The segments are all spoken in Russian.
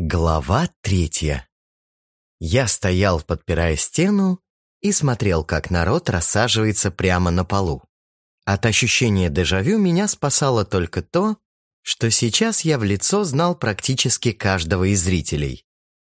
Глава третья. Я стоял, подпирая стену, и смотрел, как народ рассаживается прямо на полу. От ощущения дежавю меня спасало только то, что сейчас я в лицо знал практически каждого из зрителей.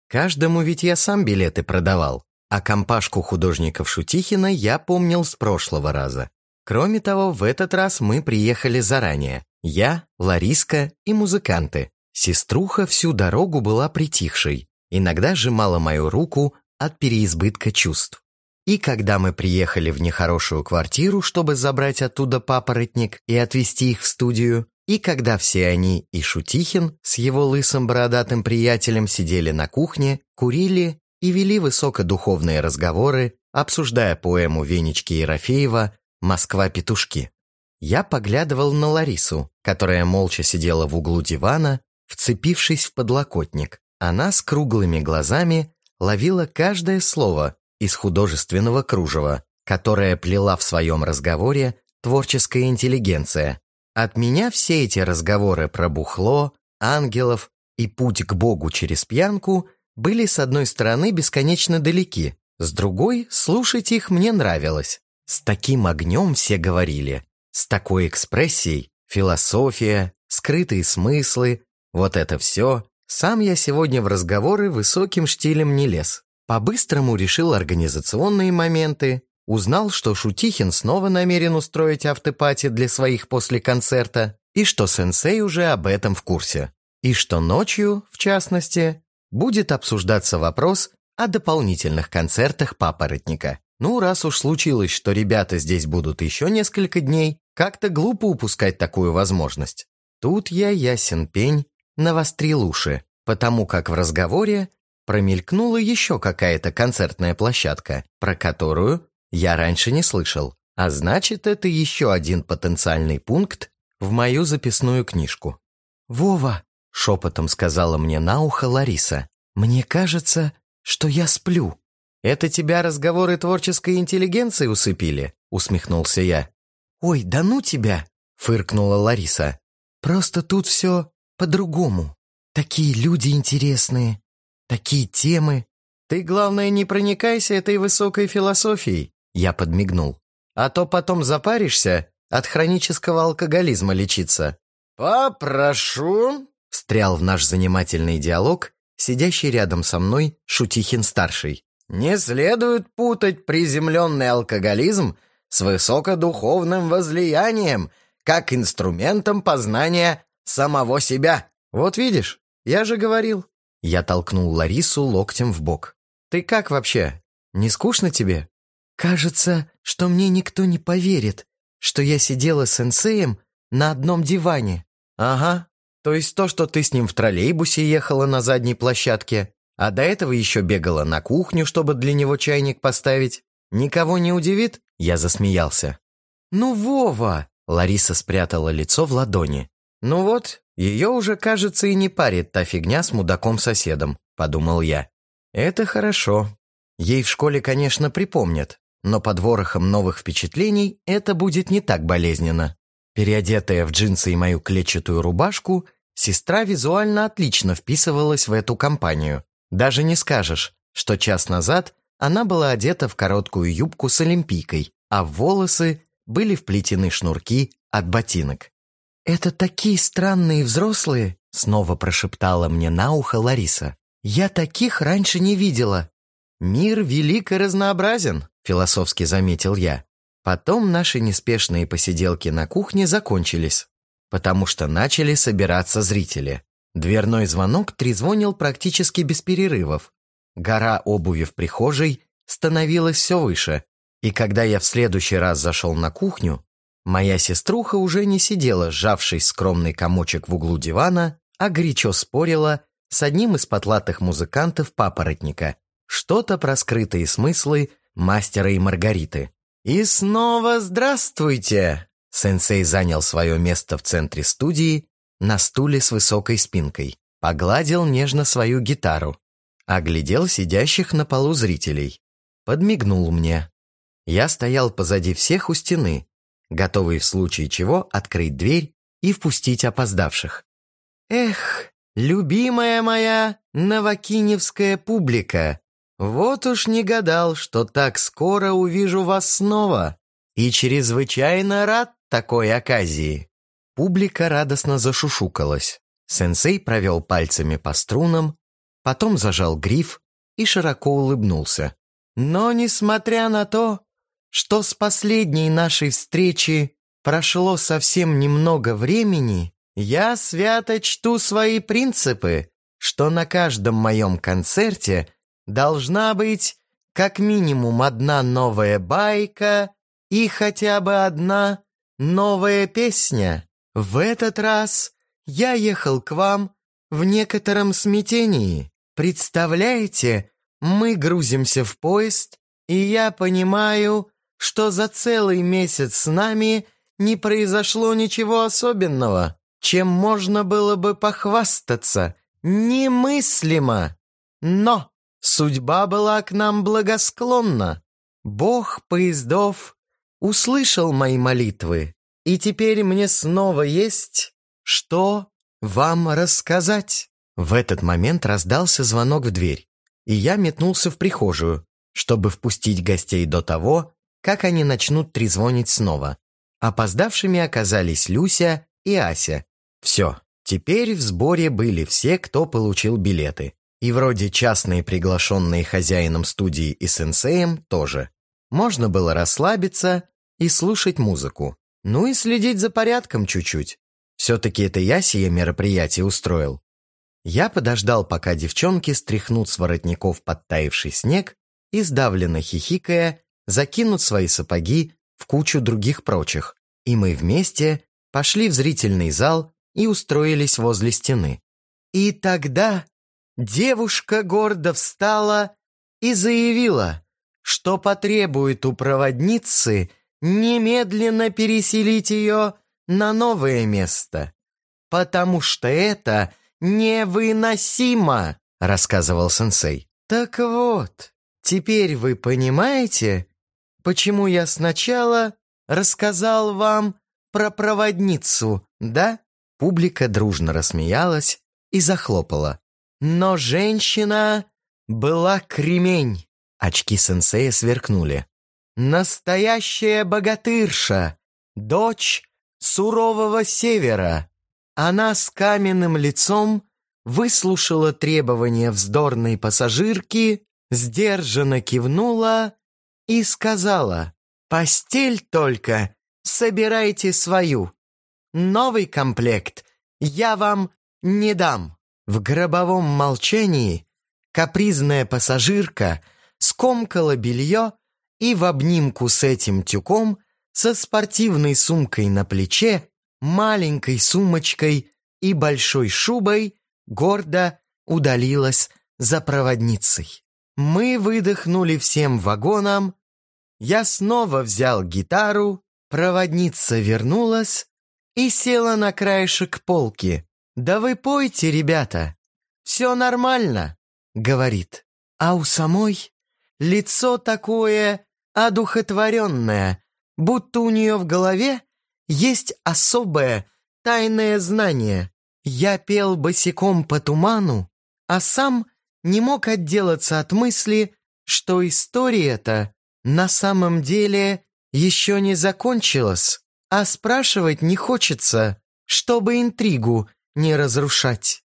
Каждому ведь я сам билеты продавал, а компашку художников Шутихина я помнил с прошлого раза. Кроме того, в этот раз мы приехали заранее. Я, Лариска и музыканты. Сеструха всю дорогу была притихшей, иногда сжимала мою руку от переизбытка чувств. И когда мы приехали в нехорошую квартиру, чтобы забрать оттуда папоротник и отвезти их в студию, и когда все они и Шутихин с его лысым бородатым приятелем сидели на кухне, курили и вели высокодуховные разговоры, обсуждая поэму Венечки Ерофеева «Москва-петушки». Я поглядывал на Ларису, которая молча сидела в углу дивана вцепившись в подлокотник. Она с круглыми глазами ловила каждое слово из художественного кружева, которое плела в своем разговоре творческая интеллигенция. От меня все эти разговоры про бухло, ангелов и путь к Богу через пьянку были с одной стороны бесконечно далеки, с другой слушать их мне нравилось. С таким огнем все говорили, с такой экспрессией, философия, скрытые смыслы, вот это все. Сам я сегодня в разговоры высоким штилем не лез. По-быстрому решил организационные моменты, узнал, что Шутихин снова намерен устроить автопати для своих после концерта, и что сенсей уже об этом в курсе. И что ночью, в частности, будет обсуждаться вопрос о дополнительных концертах папоротника. Ну, раз уж случилось, что ребята здесь будут еще несколько дней, как-то глупо упускать такую возможность. Тут я ясен пень навострил уши, потому как в разговоре промелькнула еще какая-то концертная площадка, про которую я раньше не слышал. А значит, это еще один потенциальный пункт в мою записную книжку. «Вова», — шепотом сказала мне на ухо Лариса, «мне кажется, что я сплю». «Это тебя разговоры творческой интеллигенции усыпили?» — усмехнулся я. «Ой, да ну тебя!» — фыркнула Лариса. «Просто тут все по-другому. Такие люди интересные, такие темы. Ты, главное, не проникайся этой высокой философией, я подмигнул. А то потом запаришься от хронического алкоголизма лечиться. Попрошу, встрял в наш занимательный диалог сидящий рядом со мной Шутихин-старший. Не следует путать приземленный алкоголизм с высокодуховным возлиянием, как инструментом познания самого себя. Вот видишь, я же говорил. Я толкнул Ларису локтем в бок. Ты как вообще? Не скучно тебе? Кажется, что мне никто не поверит, что я сидела с сенсеем на одном диване. Ага. То есть то, что ты с ним в троллейбусе ехала на задней площадке, а до этого еще бегала на кухню, чтобы для него чайник поставить, никого не удивит? Я засмеялся. Ну, Вова! Лариса спрятала лицо в ладони. «Ну вот, ее уже, кажется, и не парит та фигня с мудаком-соседом», — подумал я. «Это хорошо. Ей в школе, конечно, припомнят, но под ворохом новых впечатлений это будет не так болезненно». Переодетая в джинсы и мою клетчатую рубашку, сестра визуально отлично вписывалась в эту компанию. Даже не скажешь, что час назад она была одета в короткую юбку с олимпийкой, а в волосы были вплетены шнурки от ботинок. «Это такие странные взрослые!» — снова прошептала мне на ухо Лариса. «Я таких раньше не видела!» «Мир велик и разнообразен», — философски заметил я. Потом наши неспешные посиделки на кухне закончились, потому что начали собираться зрители. Дверной звонок трезвонил практически без перерывов. Гора обуви в прихожей становилась все выше, и когда я в следующий раз зашел на кухню, Моя сеструха уже не сидела, сжавшись скромный комочек в углу дивана, а горячо спорила с одним из потлатых музыкантов папоротника. Что-то про скрытые смыслы мастера и Маргариты. «И снова здравствуйте!» Сенсей занял свое место в центре студии на стуле с высокой спинкой, погладил нежно свою гитару, оглядел сидящих на полу зрителей, подмигнул мне. Я стоял позади всех у стены, готовый в случае чего открыть дверь и впустить опоздавших. «Эх, любимая моя новокиневская публика, вот уж не гадал, что так скоро увижу вас снова, и чрезвычайно рад такой оказии». Публика радостно зашушукалась. Сенсей провел пальцами по струнам, потом зажал гриф и широко улыбнулся. «Но несмотря на то, что с последней нашей встречи прошло совсем немного времени, я свято чту свои принципы, что на каждом моем концерте – должна быть как минимум одна новая байка и хотя бы одна новая песня. В этот раз я ехал к вам в некотором смятении. Представляете, мы грузимся в поезд, и я понимаю, что за целый месяц с нами не произошло ничего особенного, чем можно было бы похвастаться. Немыслимо! Но Судьба была к нам благосклонна. Бог поездов услышал мои молитвы, и теперь мне снова есть что вам рассказать». В этот момент раздался звонок в дверь, и я метнулся в прихожую, чтобы впустить гостей до того, как они начнут трезвонить снова. Опоздавшими оказались Люся и Ася. Все, теперь в сборе были все, кто получил билеты. И вроде частные приглашенные хозяином студии и сенсеем тоже. Можно было расслабиться и слушать музыку. Ну и следить за порядком чуть-чуть. Все-таки это я сие мероприятие устроил. Я подождал, пока девчонки стряхнут с воротников подтаивший снег и, сдавленно хихикая, закинут свои сапоги в кучу других прочих, и мы вместе пошли в зрительный зал и устроились возле стены. И тогда девушка гордо встала и заявила, что потребует у проводницы немедленно переселить ее на новое место, потому что это невыносимо, рассказывал сенсей. Так вот, теперь вы понимаете, почему я сначала рассказал вам про проводницу, да? Публика дружно рассмеялась и захлопала. Но женщина была кремень. Очки сенсея сверкнули. Настоящая богатырша, дочь сурового севера. Она с каменным лицом выслушала требования вздорной пассажирки, сдержанно кивнула и сказала, «Постель только собирайте свою. Новый комплект я вам не дам». В гробовом молчании капризная пассажирка скомкала белье и в обнимку с этим тюком со спортивной сумкой на плече, маленькой сумочкой и большой шубой гордо удалилась за проводницей. Мы выдохнули всем вагоном, я снова взял гитару, проводница вернулась и села на краешек полки. «Да вы пойте, ребята, все нормально», — говорит. А у самой лицо такое одухотворенное, будто у нее в голове есть особое тайное знание. Я пел босиком по туману, а сам не мог отделаться от мысли, что история-то на самом деле еще не закончилась, а спрашивать не хочется, чтобы интригу не разрушать.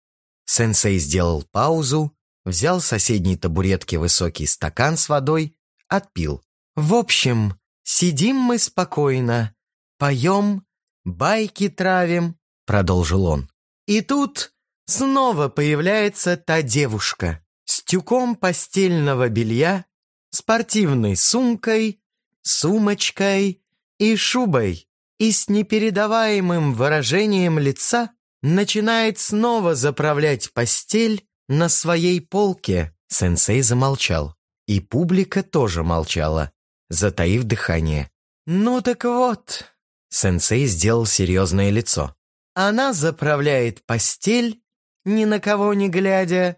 Сенсей сделал паузу, взял с соседней табуретки высокий стакан с водой, отпил. В общем, сидим мы спокойно, поем, байки травим, продолжил он. И тут снова появляется та девушка с тюком постельного белья, спортивной сумкой, сумочкой и шубой, и с непередаваемым выражением лица начинает снова заправлять постель на своей полке. Сенсей замолчал. И публика тоже молчала, затаив дыхание. «Ну так вот», — сенсей сделал серьезное лицо. «Она заправляет постель, ни на кого не глядя,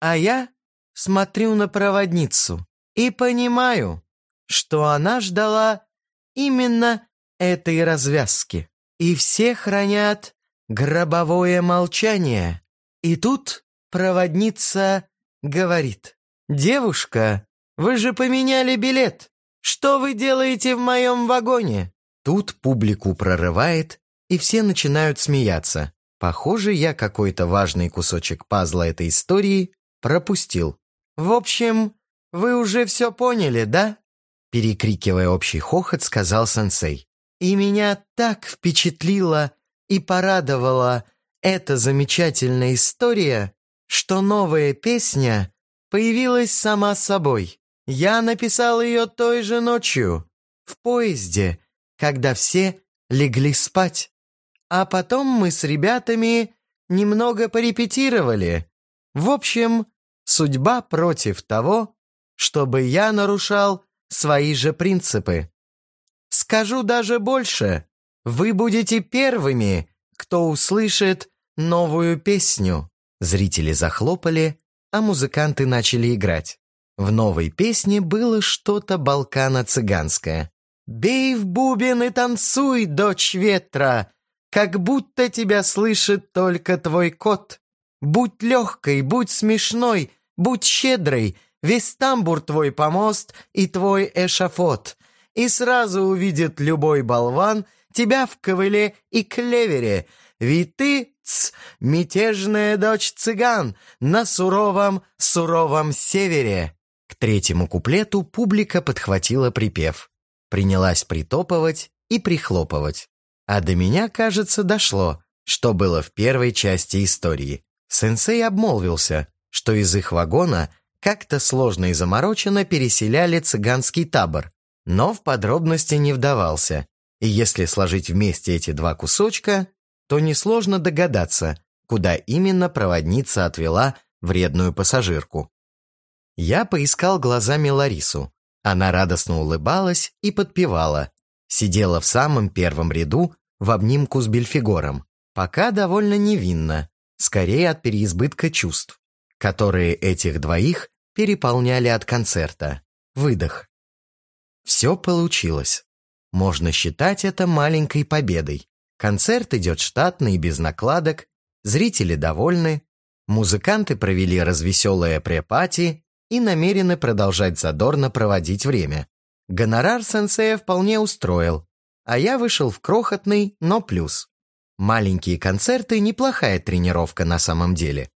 а я смотрю на проводницу и понимаю, что она ждала именно этой развязки. И все хранят Гробовое молчание. И тут проводница говорит. «Девушка, вы же поменяли билет. Что вы делаете в моем вагоне?» Тут публику прорывает, и все начинают смеяться. Похоже, я какой-то важный кусочек пазла этой истории пропустил. «В общем, вы уже все поняли, да?» Перекрикивая общий хохот, сказал сенсей. «И меня так впечатлила и порадовала эта замечательная история, что новая песня появилась сама собой. Я написал ее той же ночью, в поезде, когда все легли спать. А потом мы с ребятами немного порепетировали. В общем, судьба против того, чтобы я нарушал свои же принципы. Скажу даже больше. Вы будете первыми, кто услышит новую песню. Зрители захлопали, а музыканты начали играть. В новой песне было что-то балкано-цыганское. «Бей в бубен и танцуй, дочь ветра, как будто тебя слышит только твой кот. Будь легкой, будь смешной, будь щедрой, весь тамбур твой помост и твой эшафот. И сразу увидит любой болван тебя в ковыле и клевере, ведь ты, ц, мятежная дочь цыган, на суровом, суровом севере. К третьему куплету публика подхватила припев. Принялась притопывать и прихлопывать. А до меня, кажется, дошло, что было в первой части истории. Сенсей обмолвился, что из их вагона как-то сложно и замороченно переселяли цыганский табор, но в подробности не вдавался. И если сложить вместе эти два кусочка, то несложно догадаться, куда именно проводница отвела вредную пассажирку. Я поискал глазами Ларису. Она радостно улыбалась и подпевала. Сидела в самом первом ряду в обнимку с Бельфигором. Пока довольно невинно, скорее от переизбытка чувств, которые этих двоих переполняли от концерта. Выдох. Все получилось. Можно считать это маленькой победой. Концерт идет штатный без накладок, зрители довольны, музыканты провели развеселое препати и намерены продолжать задорно проводить время. Гонорар сенсея вполне устроил, а я вышел в крохотный, но плюс. Маленькие концерты – неплохая тренировка на самом деле.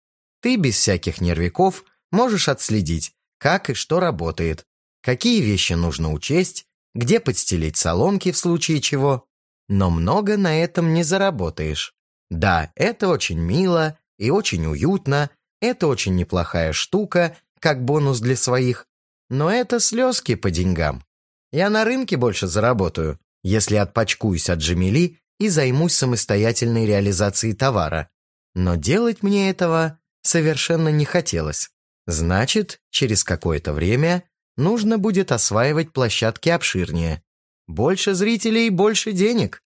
Ты без всяких нервиков можешь отследить, как и что работает, какие вещи нужно учесть, где подстелить соломки в случае чего. Но много на этом не заработаешь. Да, это очень мило и очень уютно, это очень неплохая штука, как бонус для своих, но это слезки по деньгам. Я на рынке больше заработаю, если отпачкуюсь от Джамили и займусь самостоятельной реализацией товара. Но делать мне этого совершенно не хотелось. Значит, через какое-то время нужно будет осваивать площадки обширнее. Больше зрителей – больше денег.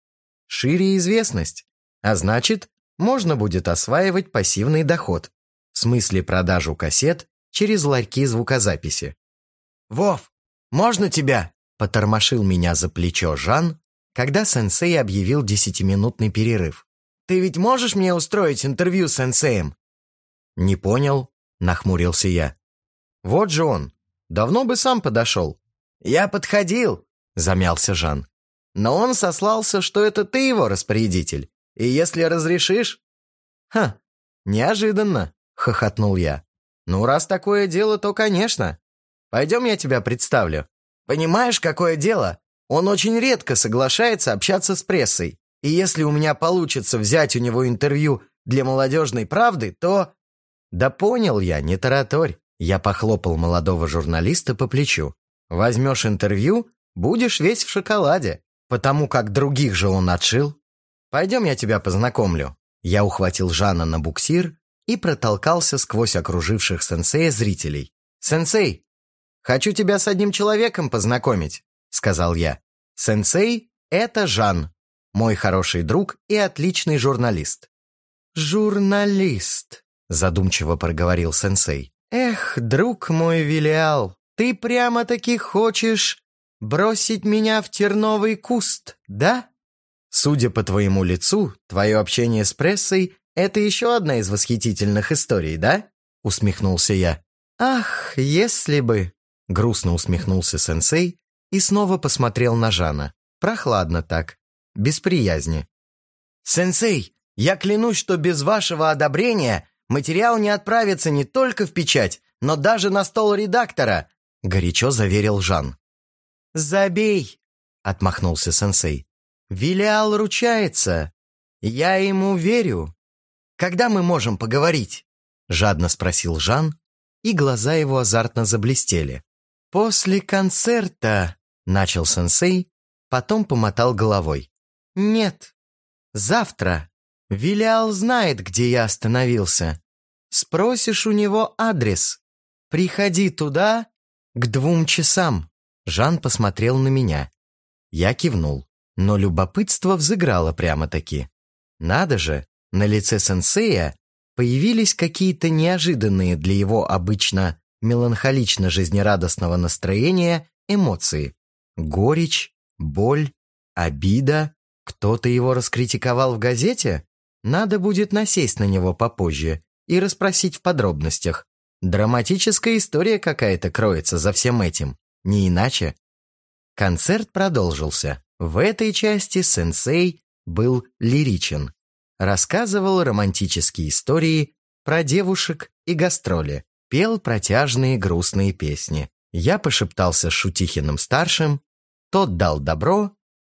Шире известность. А значит, можно будет осваивать пассивный доход. В смысле продажу кассет через ларьки звукозаписи. «Вов, можно тебя?» – потормошил меня за плечо Жан, когда сенсей объявил десятиминутный перерыв. «Ты ведь можешь мне устроить интервью с сенсеем?» «Не понял», – нахмурился я. «Вот же он, Давно бы сам подошел». «Я подходил», — замялся Жан. «Но он сослался, что это ты его распорядитель. И если разрешишь...» «Ха, неожиданно», — хохотнул я. «Ну, раз такое дело, то, конечно. Пойдем я тебя представлю. Понимаешь, какое дело? Он очень редко соглашается общаться с прессой. И если у меня получится взять у него интервью для молодежной правды, то...» «Да понял я, не тараторь. Я похлопал молодого журналиста по плечу. «Возьмешь интервью, будешь весь в шоколаде, потому как других же он отшил. Пойдем я тебя познакомлю». Я ухватил Жана на буксир и протолкался сквозь окруживших сенсея зрителей. «Сенсей, хочу тебя с одним человеком познакомить», — сказал я. «Сенсей — это Жан, мой хороший друг и отличный журналист». «Журналист», — задумчиво проговорил сенсей. «Эх, друг мой Вилиал, ты прямо-таки хочешь бросить меня в терновый куст, да?» Судя по твоему лицу, твое общение с прессой Это еще одна из восхитительных историй, да?» — усмехнулся я. «Ах, если бы!» — грустно усмехнулся сенсей и снова посмотрел на Жана. Прохладно так, без приязни. «Сенсей, я клянусь, что без вашего одобрения материал не отправится не только в печать, но даже на стол редактора», — горячо заверил Жан. «Забей!» — отмахнулся сенсей. «Вилиал ручается. Я ему верю. Когда мы можем поговорить?» — жадно спросил Жан, и глаза его азартно заблестели. «После концерта», — начал сенсей, потом помотал головой. «Нет, завтра. Вилиал знает, где я остановился. Спросишь у него адрес. Приходи туда к двум часам». Жан посмотрел на меня. Я кивнул, но любопытство взыграло прямо-таки. Надо же, на лице сенсея появились какие-то неожиданные для его обычно меланхолично-жизнерадостного настроения эмоции. Горечь, боль, обида. Кто-то его раскритиковал в газете? Надо будет насесть на него попозже и расспросить в подробностях. Драматическая история какая-то кроется за всем этим. Не иначе. Концерт продолжился. В этой части сенсей был лиричен. Рассказывал романтические истории про девушек и гастроли. Пел протяжные грустные песни. Я пошептался с Шутихиным-старшим, тот дал добро,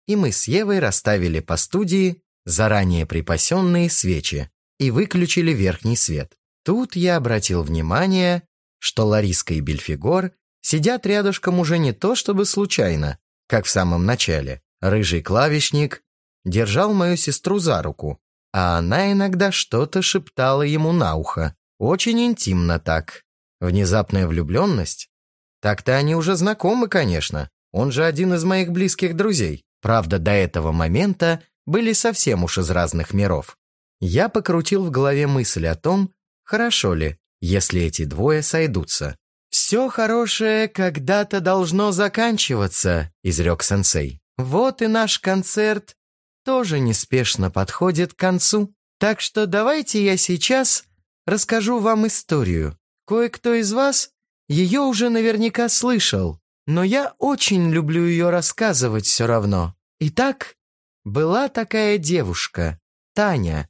и мы с Евой расставили по студии заранее припасенные свечи и выключили верхний свет. Тут я обратил внимание, что Лариска и Бельфигор сидят рядышком уже не то чтобы случайно, как в самом начале. Рыжий клавишник держал мою сестру за руку, а она иногда что-то шептала ему на ухо. Очень интимно так. Внезапная влюбленность? Так-то они уже знакомы, конечно. Он же один из моих близких друзей. Правда, до этого момента были совсем уж из разных миров. Я покрутил в голове мысль о том, хорошо ли, если эти двое сойдутся. «Все хорошее когда-то должно заканчиваться», — изрек сенсей. «Вот и наш концерт тоже неспешно подходит к концу. Так что давайте я сейчас расскажу вам историю. Кое-кто из вас ее уже наверняка слышал, но я очень люблю ее рассказывать все равно. Итак, была такая девушка, Таня.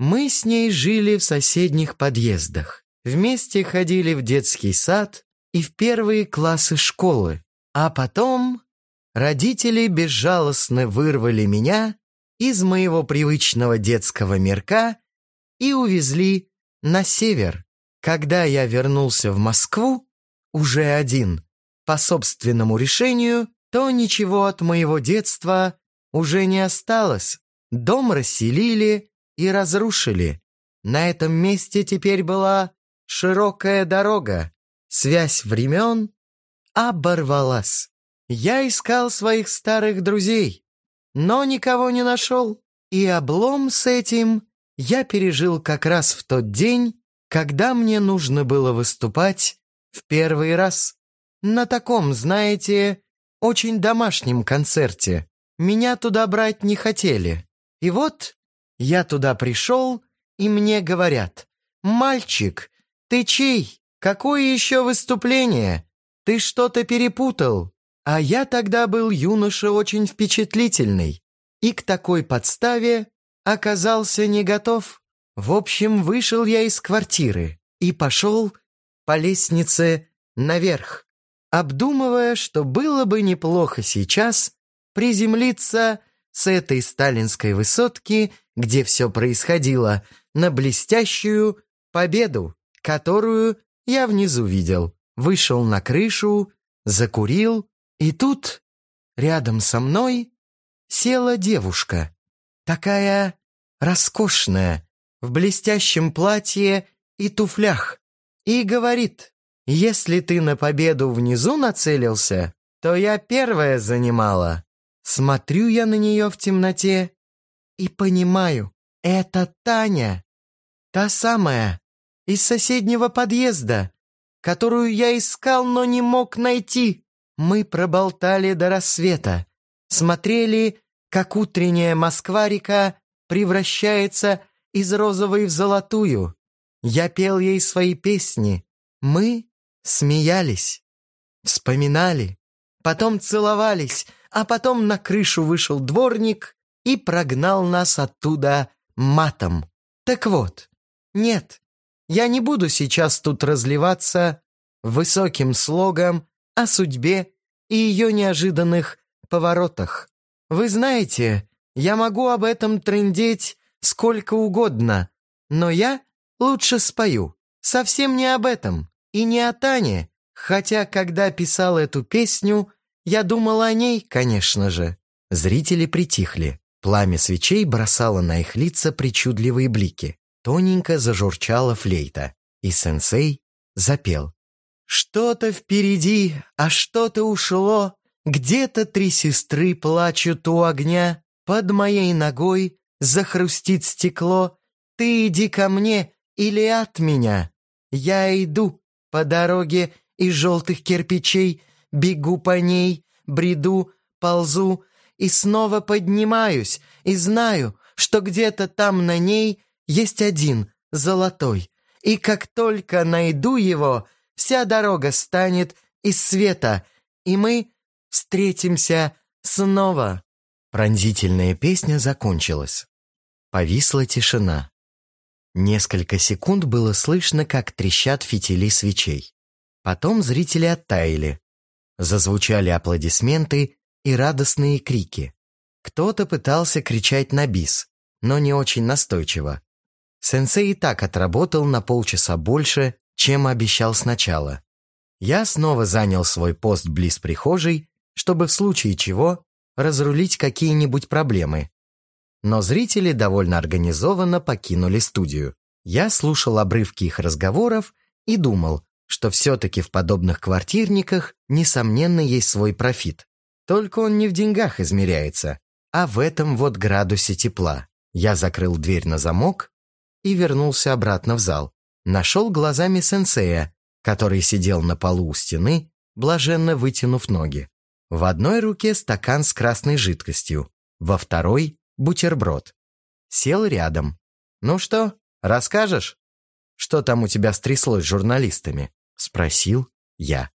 Мы с ней жили в соседних подъездах. Вместе ходили в детский сад и в первые классы школы. А потом родители безжалостно вырвали меня из моего привычного детского мирка и увезли на север. Когда я вернулся в Москву, уже один, по собственному решению, то ничего от моего детства уже не осталось. Дом расселили и разрушили. На этом месте теперь была широкая дорога. Связь времен оборвалась. Я искал своих старых друзей, но никого не нашел. И облом с этим я пережил как раз в тот день, когда мне нужно было выступать в первый раз. На таком, знаете, очень домашнем концерте. Меня туда брать не хотели. И вот я туда пришел, и мне говорят, «Мальчик, ты чей? Какое еще выступление? Ты что-то перепутал». А я тогда был юноша очень впечатлительный, и к такой подставе оказался не готов. В общем, вышел я из квартиры и пошел по лестнице наверх, обдумывая, что было бы неплохо сейчас приземлиться с этой сталинской высотки, где все происходило, на блестящую победу, которую я внизу видел. Вышел на крышу, закурил, и тут рядом со мной села девушка, такая роскошная, в блестящем платье и туфлях, и говорит, «Если ты на победу внизу нацелился, то я первая занимала». Смотрю я на нее в темноте и понимаю, это Таня, та самая, из соседнего подъезда, которую я искал, но не мог найти. Мы проболтали до рассвета, смотрели, как утренняя Москва-река превращается из розовой в золотую. Я пел ей свои песни. Мы смеялись, вспоминали, потом целовались, а потом на крышу вышел дворник и прогнал нас оттуда матом. Так вот, нет, я не буду сейчас тут разливаться высоким слогом о судьбе и ее неожиданных поворотах. Вы знаете, я могу об этом трындеть сколько угодно, но я лучше спою. Совсем не об этом и не о Тане, хотя, когда писал эту песню, я думал о ней, конечно же. Зрители притихли. Пламя свечей бросало на их лица причудливые блики. Тоненько зажурчала флейта, и сенсей запел. «Что-то впереди, а что-то ушло, где-то три сестры плачут у огня, под моей ногой захрустит стекло, ты иди ко мне или от меня. Я иду по дороге из желтых кирпичей, бегу по ней, бреду, ползу, и снова поднимаюсь, и знаю, что где-то там на ней есть один, золотой. И как только найду его, вся дорога станет из света, и мы встретимся снова. Пронзительная песня закончилась. Повисла тишина. Несколько секунд было слышно, как трещат фитили свечей. Потом зрители оттаяли. Зазвучали аплодисменты, и радостные крики. Кто-то пытался кричать на бис, но не очень настойчиво. Сенсей и так отработал на полчаса больше, чем обещал сначала. Я снова занял свой пост близ прихожей, чтобы в случае чего разрулить какие-нибудь проблемы. Но зрители довольно организованно покинули студию. Я слушал обрывки их разговоров и думал, что все-таки в подобных квартирниках, несомненно, есть свой профит. Только он не в деньгах измеряется, а в этом вот градусе тепла. Я закрыл дверь на замок и вернулся обратно в зал. Нашел глазами сенсея, который сидел на полу у стены, блаженно вытянув ноги. В одной руке стакан с красной жидкостью, во второй — бутерброд. Сел рядом. «Ну что, расскажешь? Что там у тебя стряслось с журналистами?» — спросил я.